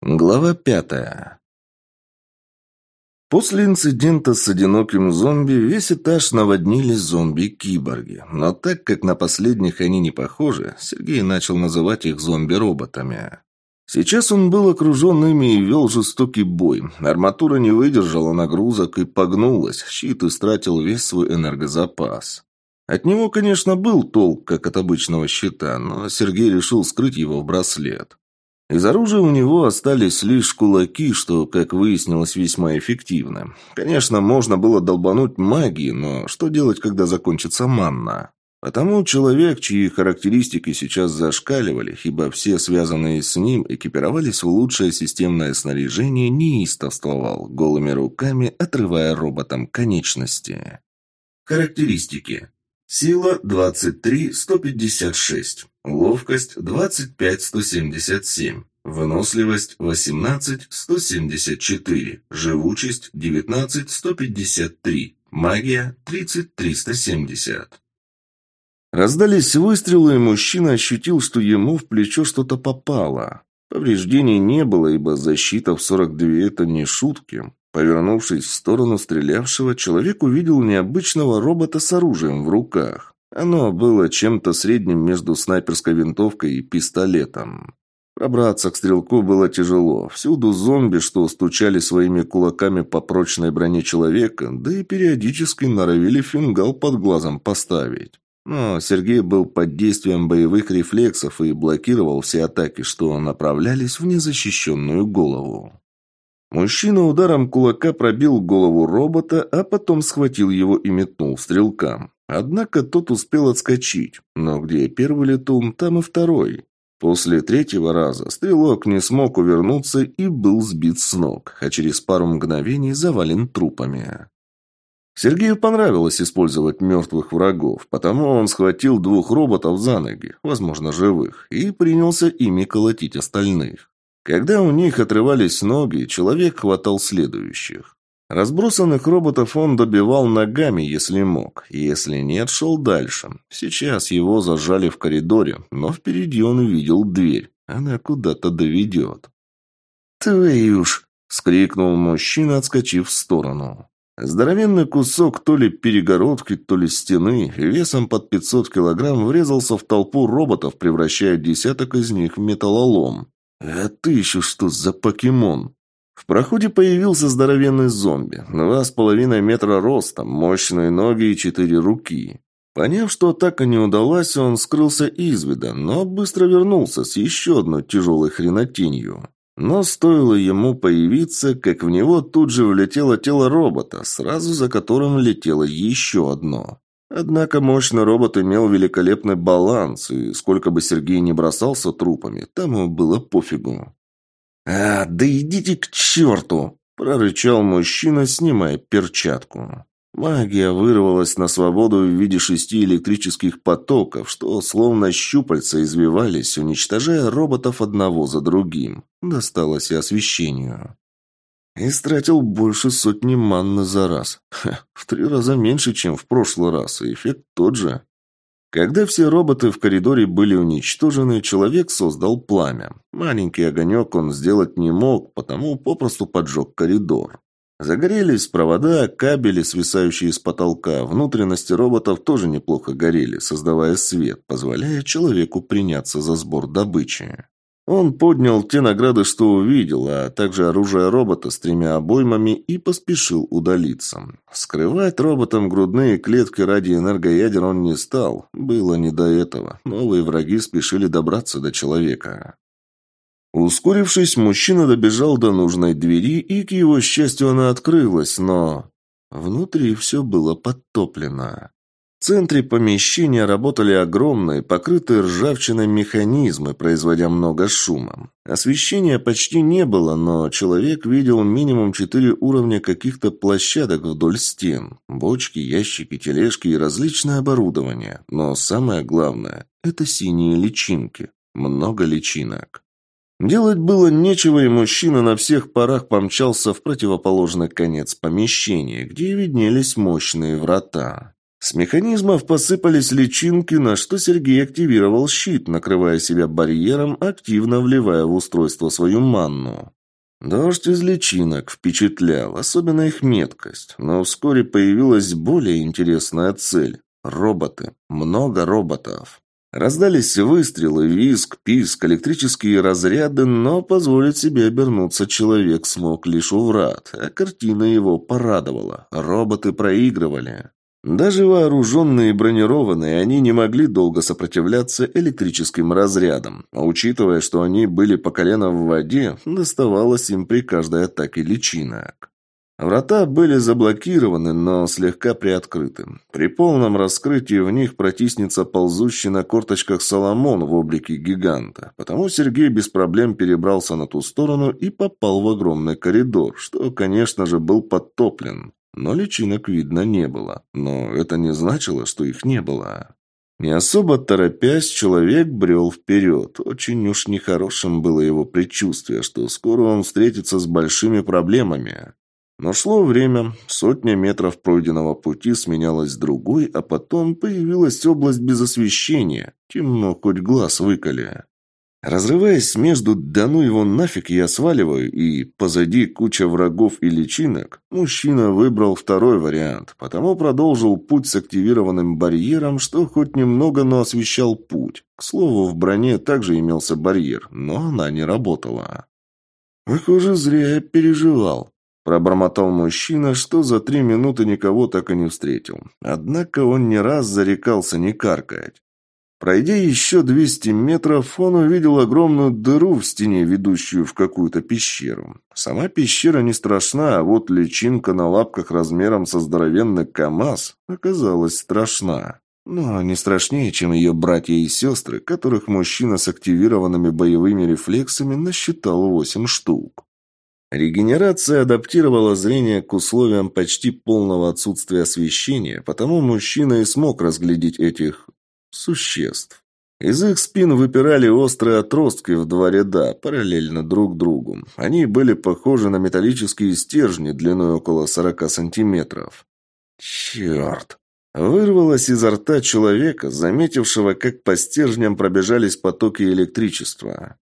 Глава пятая. После инцидента с одиноким зомби весь этаж наводнили зомби-киборги. Но так как на последних они не похожи, Сергей начал называть их зомби-роботами. Сейчас он был окружен ими и вел жестокий бой. Арматура не выдержала нагрузок и погнулась, щит истратил весь свой энергозапас. От него, конечно, был толк, как от обычного щита, но Сергей решил скрыть его в браслет. Из оружия у него остались лишь кулаки, что, как выяснилось, весьма эффективно. Конечно, можно было долбануть магией, но что делать, когда закончится манна? Потому человек, чьи характеристики сейчас зашкаливали, ибо все связанные с ним экипировались в лучшее системное снаряжение, неистовствовал, голыми руками отрывая роботам конечности. Характеристики. Сила 23-156. Ловкость 25-177. Выносливость 18-174. Живучесть 19-153. Магия 30-370. Раздались выстрелы, и мужчина ощутил, что ему в плечо что-то попало. Повреждений не было, ибо защита в 42 – это не шутки. Повернувшись в сторону стрелявшего, человек увидел необычного робота с оружием в руках. Оно было чем-то средним между снайперской винтовкой и пистолетом. Пробраться к стрелку было тяжело. Всюду зомби, что стучали своими кулаками по прочной броне человека, да и периодически норовили фингал под глазом поставить. Но Сергей был под действием боевых рефлексов и блокировал все атаки, что направлялись в незащищенную голову. Мужчина ударом кулака пробил голову робота, а потом схватил его и метнул стрелкам. Однако тот успел отскочить, но где первый летун, там и второй. После третьего раза стрелок не смог увернуться и был сбит с ног, а через пару мгновений завален трупами. Сергею понравилось использовать мертвых врагов, потому он схватил двух роботов за ноги, возможно, живых, и принялся ими колотить остальных. Когда у них отрывались ноги, человек хватал следующих. Разбросанных роботов он добивал ногами, если мог. Если нет, шел дальше. Сейчас его зажали в коридоре, но впереди он увидел дверь. Она куда-то доведет. «Твою ж!» — скрикнул мужчина, отскочив в сторону. Здоровенный кусок то ли перегородки, то ли стены, весом под 500 килограмм врезался в толпу роботов, превращая десяток из них в металлолом. «А ты еще что за покемон?» В проходе появился здоровенный зомби, два с половиной метра ростом, мощные ноги и четыре руки. Поняв, что атака не удалась, он скрылся из вида, но быстро вернулся с еще одной тяжелой хренотенью. Но стоило ему появиться, как в него тут же влетело тело робота, сразу за которым летело еще одно. Однако мощный робот имел великолепный баланс, и сколько бы Сергей не бросался трупами, тому было пофигу. «А, да идите к черту!» – прорычал мужчина, снимая перчатку. Магия вырвалась на свободу в виде шести электрических потоков, что словно щупальца извивались, уничтожая роботов одного за другим. Досталось и освещению. Истратил больше сотни манны за раз. Ха, в три раза меньше, чем в прошлый раз, и эффект тот же. Когда все роботы в коридоре были уничтожены, человек создал пламя. Маленький огонек он сделать не мог, потому попросту поджег коридор. Загорелись провода, кабели, свисающие с потолка. Внутренности роботов тоже неплохо горели, создавая свет, позволяя человеку приняться за сбор добычи. Он поднял те награды, что увидел, а также оружие робота с тремя обоймами и поспешил удалиться. Скрывать роботам грудные клетки ради энергоядер он не стал. Было не до этого. Новые враги спешили добраться до человека. Ускорившись, мужчина добежал до нужной двери, и, к его счастью, она открылась, но... Внутри все было подтоплено. В центре помещения работали огромные, покрытые ржавчиной механизмы, производя много шума. Освещения почти не было, но человек видел минимум четыре уровня каких-то площадок вдоль стен. Бочки, ящики, тележки и различное оборудование. Но самое главное – это синие личинки. Много личинок. Делать было нечего, и мужчина на всех парах помчался в противоположный конец помещения, где виднелись мощные врата. С механизмов посыпались личинки, на что Сергей активировал щит, накрывая себя барьером, активно вливая в устройство свою манну. Дождь из личинок впечатлял, особенно их меткость, но вскоре появилась более интересная цель – роботы. Много роботов. Раздались выстрелы, визг, писк, электрические разряды, но позволить себе обернуться человек смог лишь у врат, а картина его порадовала. Роботы проигрывали. Даже вооруженные и бронированные, они не могли долго сопротивляться электрическим разрядам, а учитывая, что они были по колено в воде, доставалось им при каждой атаке личинок. Врата были заблокированы, но слегка приоткрыты. При полном раскрытии в них протиснется ползущий на корточках Соломон в облике гиганта. Потому Сергей без проблем перебрался на ту сторону и попал в огромный коридор, что, конечно же, был подтоплен. Но личинок видно не было. Но это не значило, что их не было. Не особо торопясь, человек брел вперед. Очень уж нехорошим было его предчувствие, что скоро он встретится с большими проблемами. Но шло время, сотня метров пройденного пути сменялась другой, а потом появилась область без освещения. Темно, хоть глаз выколи. Разрываясь между «да ну его нафиг, я сваливаю» и «позади куча врагов и личинок», мужчина выбрал второй вариант, потому продолжил путь с активированным барьером, что хоть немного, но освещал путь. К слову, в броне также имелся барьер, но она не работала. «Похоже, зря я переживал», Пробормотал мужчина, что за три минуты никого так и не встретил. Однако он не раз зарекался не каркать. Пройдя еще 200 метров, он увидел огромную дыру в стене, ведущую в какую-то пещеру. Сама пещера не страшна, а вот личинка на лапках размером со здоровенный КамАЗ оказалась страшна. Но не страшнее, чем ее братья и сестры, которых мужчина с активированными боевыми рефлексами насчитал 8 штук. Регенерация адаптировала зрение к условиям почти полного отсутствия освещения, потому мужчина и смог разглядеть этих существ. Из их спин выпирали острые отростки в два ряда, параллельно друг другу. Они были похожи на металлические стержни длиной около 40 сантиметров. «Черт!» Вырвалось изо рта человека, заметившего, как по стержням пробежались потоки электричества.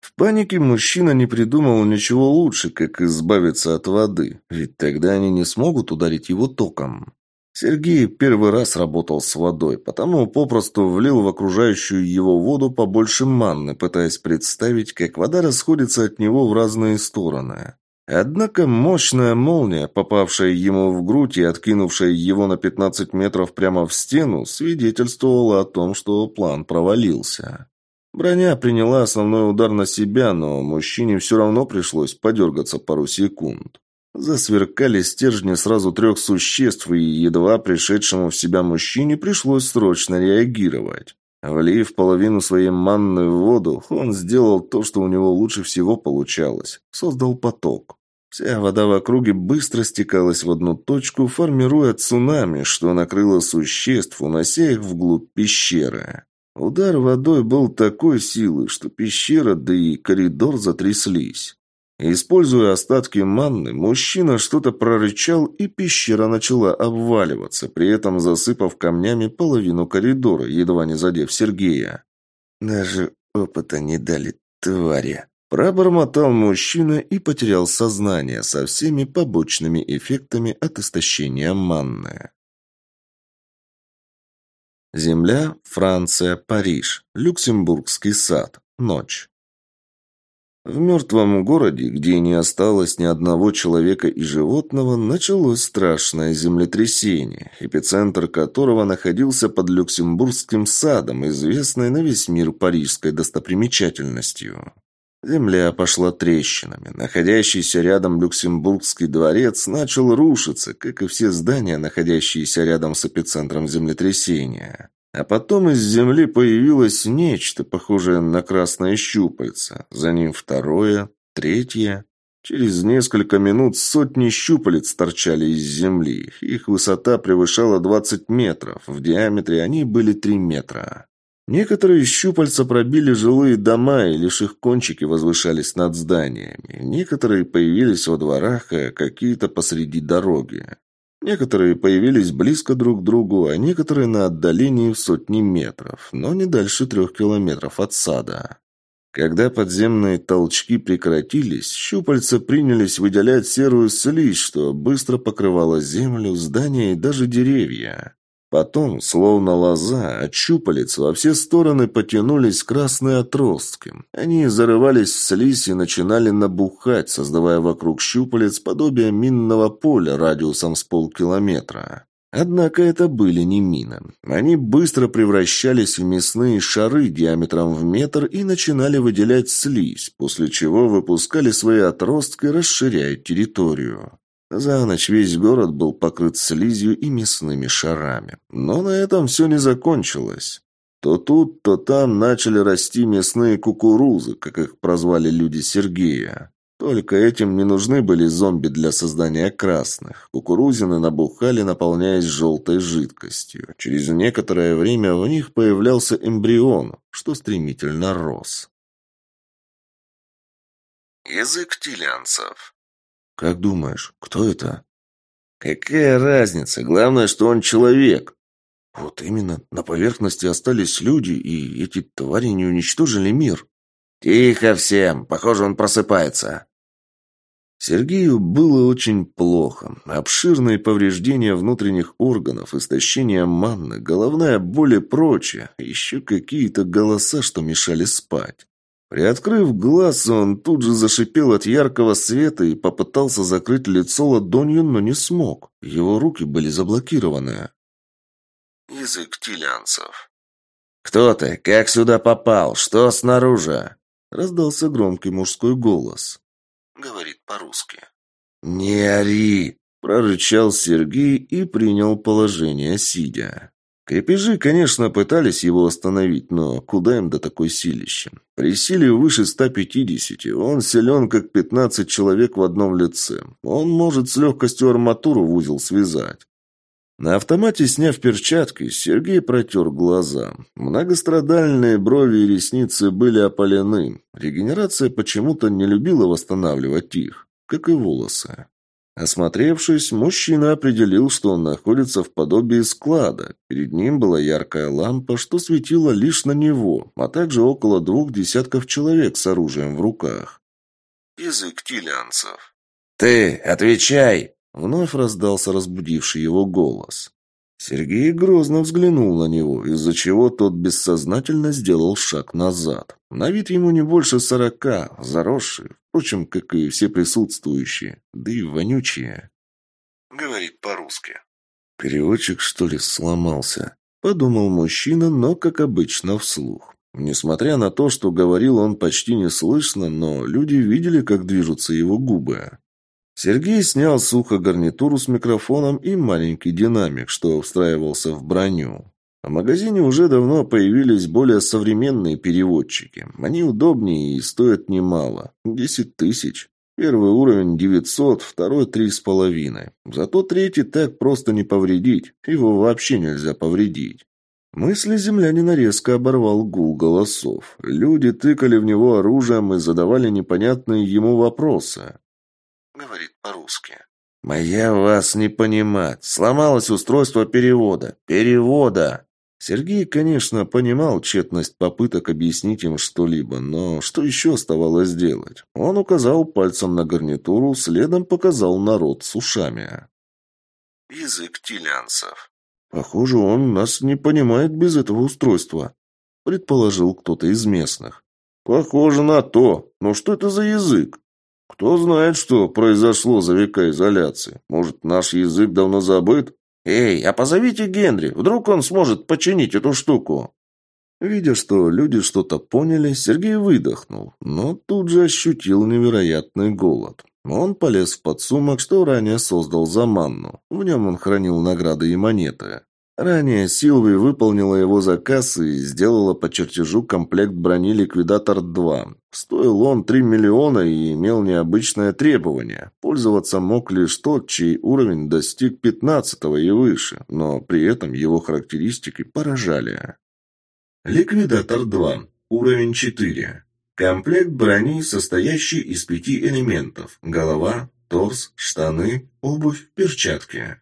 В панике мужчина не придумал ничего лучше, как избавиться от воды, ведь тогда они не смогут ударить его током. Сергей первый раз работал с водой, потому попросту влил в окружающую его воду побольше манны, пытаясь представить, как вода расходится от него в разные стороны. Однако мощная молния, попавшая ему в грудь и откинувшая его на 15 метров прямо в стену, свидетельствовала о том, что план провалился. Броня приняла основной удар на себя, но мужчине все равно пришлось подергаться пару секунд. Засверкали стержни сразу трех существ, и едва пришедшему в себя мужчине пришлось срочно реагировать. Влив половину своей манны в воду, он сделал то, что у него лучше всего получалось. Создал поток. Вся вода в округе быстро стекалась в одну точку, формируя цунами, что накрыло существ, унося их вглубь пещеры. Удар водой был такой силы, что пещера, да и коридор затряслись. Используя остатки манны, мужчина что-то прорычал, и пещера начала обваливаться, при этом засыпав камнями половину коридора, едва не задев Сергея. «Даже опыта не дали, твари!» Пробормотал мужчина и потерял сознание со всеми побочными эффектами от истощения манны. Земля, Франция, Париж, Люксембургский сад. Ночь. В мертвом городе, где не осталось ни одного человека и животного, началось страшное землетрясение, эпицентр которого находился под Люксембургским садом, известной на весь мир парижской достопримечательностью. Земля пошла трещинами. Находящийся рядом Люксембургский дворец начал рушиться, как и все здания, находящиеся рядом с эпицентром землетрясения. А потом из земли появилось нечто, похожее на красное щупальце. За ним второе, третье. Через несколько минут сотни щупалец торчали из земли. Их высота превышала 20 метров. В диаметре они были 3 метра. Некоторые щупальца пробили жилые дома, и лишь их кончики возвышались над зданиями. Некоторые появились во дворах, а какие-то посреди дороги. Некоторые появились близко друг к другу, а некоторые на отдалении в сотни метров, но не дальше трех километров от сада. Когда подземные толчки прекратились, щупальца принялись выделять серую слизь, что быстро покрывала землю, здания и даже деревья. Потом, словно лоза, от щупалец во все стороны потянулись красные отростки. Они зарывались в слизь и начинали набухать, создавая вокруг щупалец подобие минного поля радиусом с полкилометра. Однако это были не мины. Они быстро превращались в мясные шары диаметром в метр и начинали выделять слизь, после чего выпускали свои отростки, расширяя территорию. За ночь весь город был покрыт слизью и мясными шарами. Но на этом все не закончилось. То тут, то там начали расти мясные кукурузы, как их прозвали люди Сергея. Только этим не нужны были зомби для создания красных. Кукурузины набухали, наполняясь желтой жидкостью. Через некоторое время в них появлялся эмбрион, что стремительно рос. Язык тилянцев. «Как думаешь, кто это?» «Какая разница? Главное, что он человек». «Вот именно. На поверхности остались люди, и эти твари не уничтожили мир». «Тихо всем! Похоже, он просыпается!» Сергею было очень плохо. Обширные повреждения внутренних органов, истощение манны, головная боль и прочее. Еще какие-то голоса, что мешали спать. Приоткрыв глаз, он тут же зашипел от яркого света и попытался закрыть лицо ладонью, но не смог. Его руки были заблокированы. Язык тилянцев. «Кто ты? Как сюда попал? Что снаружи?» Раздался громкий мужской голос говорит по-русски. «Не ори!» – прорычал Сергей и принял положение сидя. Крепежи, конечно, пытались его остановить, но куда им до такой силища? При силе выше 150, он силен, как 15 человек в одном лице. Он может с легкостью арматуру в узел связать. На автомате, сняв перчатки, Сергей протер глаза. Многострадальные брови и ресницы были опалены. Регенерация почему-то не любила восстанавливать их, как и волосы. Осмотревшись, мужчина определил, что он находится в подобии склада. Перед ним была яркая лампа, что светила лишь на него, а также около двух десятков человек с оружием в руках. Язык тилянцев. «Ты, отвечай!» Вновь раздался разбудивший его голос. Сергей грозно взглянул на него, из-за чего тот бессознательно сделал шаг назад. На вид ему не больше сорока, заросший, впрочем, как и все присутствующие, да и вонючие. Говорит по-русски. Переводчик, что ли, сломался? Подумал мужчина, но, как обычно, вслух. Несмотря на то, что говорил он почти неслышно, но люди видели, как движутся его губы. Сергей снял сухо гарнитуру с микрофоном и маленький динамик, что встраивался в броню. В магазине уже давно появились более современные переводчики. Они удобнее и стоят немало. Десять тысяч. Первый уровень 900, второй три с половиной. Зато третий так просто не повредить. Его вообще нельзя повредить. Мысли землянина резко оборвал гул голосов. Люди тыкали в него оружием и задавали непонятные ему вопросы говорит по-русски. «Моя вас не понимать. Сломалось устройство перевода. Перевода!» Сергей, конечно, понимал тщетность попыток объяснить им что-либо, но что еще оставалось делать? Он указал пальцем на гарнитуру, следом показал народ с ушами. «Язык тилянцев». «Похоже, он нас не понимает без этого устройства», — предположил кто-то из местных. «Похоже на то. Но что это за язык?» Кто знает, что произошло за века изоляции. Может, наш язык давно забыт? Эй, а позовите Генри, вдруг он сможет починить эту штуку. Видя, что люди что-то поняли, Сергей выдохнул, но тут же ощутил невероятный голод. Он полез в подсумок, что ранее создал за манну. В нем он хранил награды и монеты. Ранее Силви выполнила его заказ и сделала по чертежу комплект брони «Ликвидатор-2». Стоил он 3 миллиона и имел необычное требование. Пользоваться мог лишь тот, чей уровень достиг 15 и выше, но при этом его характеристики поражали. «Ликвидатор-2. Уровень 4. Комплект брони, состоящий из пяти элементов. Голова, торс, штаны, обувь, перчатки».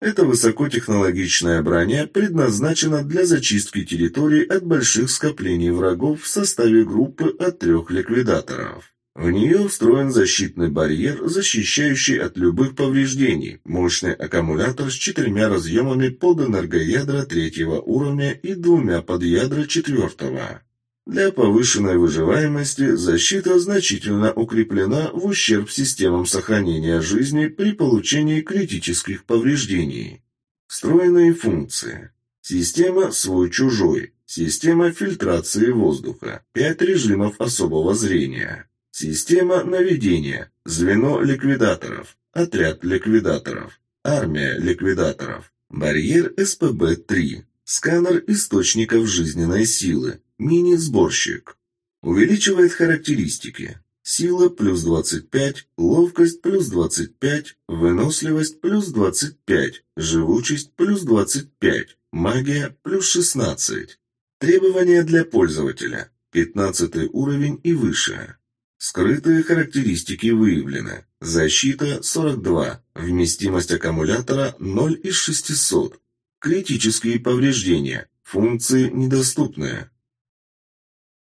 Эта высокотехнологичная броня предназначена для зачистки территорий от больших скоплений врагов в составе группы от трех ликвидаторов. В нее встроен защитный барьер, защищающий от любых повреждений, мощный аккумулятор с четырьмя разъемами под энергоядра третьего уровня и двумя под ядра четвертого. Для повышенной выживаемости защита значительно укреплена в ущерб системам сохранения жизни при получении критических повреждений. Встроенные функции. Система «Свой-чужой». Система фильтрации воздуха. Пять режимов особого зрения. Система наведения. Звено ликвидаторов. Отряд ликвидаторов. Армия ликвидаторов. Барьер СПБ-3. Сканер источников жизненной силы. Мини-сборщик. Увеличивает характеристики. Сила плюс 25, ловкость плюс 25, выносливость плюс 25, живучесть плюс 25, магия плюс 16. Требования для пользователя. 15 уровень и выше. Скрытые характеристики выявлены. Защита 42. Вместимость аккумулятора 0 из 600. Критические повреждения. Функции недоступны.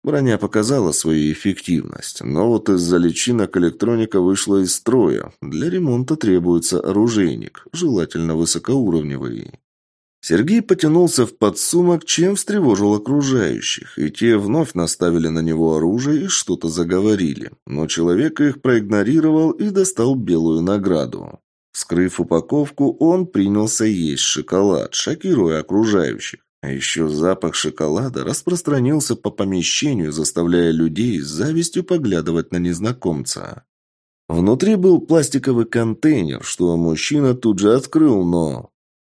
Броня показала свою эффективность, но вот из-за личинок электроника вышла из строя. Для ремонта требуется оружейник, желательно высокоуровневый. Сергей потянулся в подсумок, чем встревожил окружающих, и те вновь наставили на него оружие и что-то заговорили. Но человек их проигнорировал и достал белую награду. Скрыв упаковку, он принялся есть шоколад, шокируя окружающих. А еще запах шоколада распространился по помещению, заставляя людей с завистью поглядывать на незнакомца. Внутри был пластиковый контейнер, что мужчина тут же открыл, но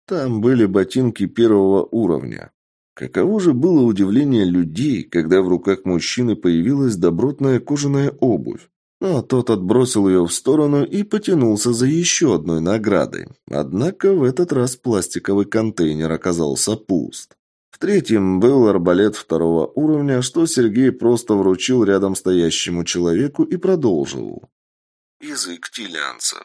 там были ботинки первого уровня. Каково же было удивление людей, когда в руках мужчины появилась добротная кожаная обувь. Но тот отбросил ее в сторону и потянулся за еще одной наградой. Однако в этот раз пластиковый контейнер оказался пуст. В третьем был арбалет второго уровня, что Сергей просто вручил рядом стоящему человеку и продолжил. Язык тилянцев.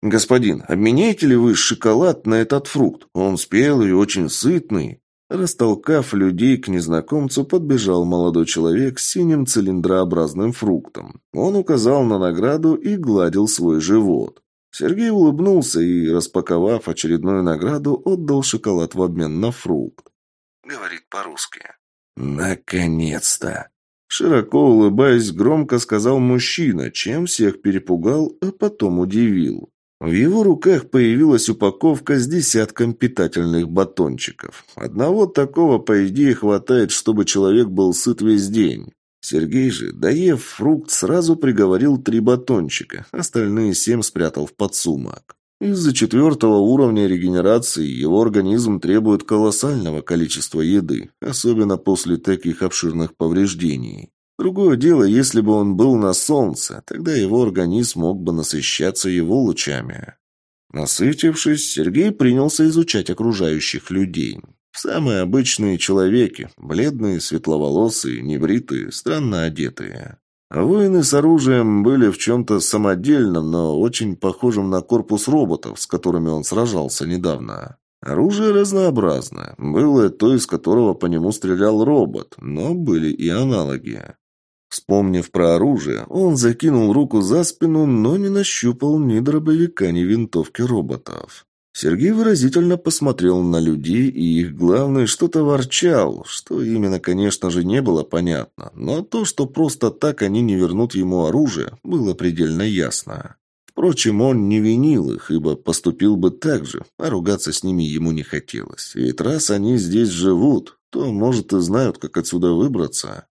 «Господин, обменяете ли вы шоколад на этот фрукт? Он спелый и очень сытный». Растолкав людей к незнакомцу, подбежал молодой человек с синим цилиндрообразным фруктом. Он указал на награду и гладил свой живот. Сергей улыбнулся и, распаковав очередную награду, отдал шоколад в обмен на фрукт. Говорит по-русски. «Наконец-то!» Широко улыбаясь, громко сказал мужчина, чем всех перепугал, а потом удивил. В его руках появилась упаковка с десятком питательных батончиков. Одного такого, по идее, хватает, чтобы человек был сыт весь день. Сергей же, доев фрукт, сразу приговорил три батончика, остальные семь спрятал в подсумок. Из-за четвертого уровня регенерации его организм требует колоссального количества еды, особенно после таких обширных повреждений. Другое дело, если бы он был на солнце, тогда его организм мог бы насыщаться его лучами. Насытившись, Сергей принялся изучать окружающих людей. Самые обычные человеки, бледные, светловолосые, небритые, странно одетые. Воины с оружием были в чем-то самодельном, но очень похожим на корпус роботов, с которыми он сражался недавно. Оружие разнообразное. Было то, из которого по нему стрелял робот, но были и аналоги. Вспомнив про оружие, он закинул руку за спину, но не нащупал ни дробовика, ни винтовки роботов. Сергей выразительно посмотрел на людей, и их главный что-то ворчал, что именно, конечно же, не было понятно, но то, что просто так они не вернут ему оружие, было предельно ясно. Впрочем, он не винил их, ибо поступил бы так же, а ругаться с ними ему не хотелось. Ведь раз они здесь живут, то, может, и знают, как отсюда выбраться.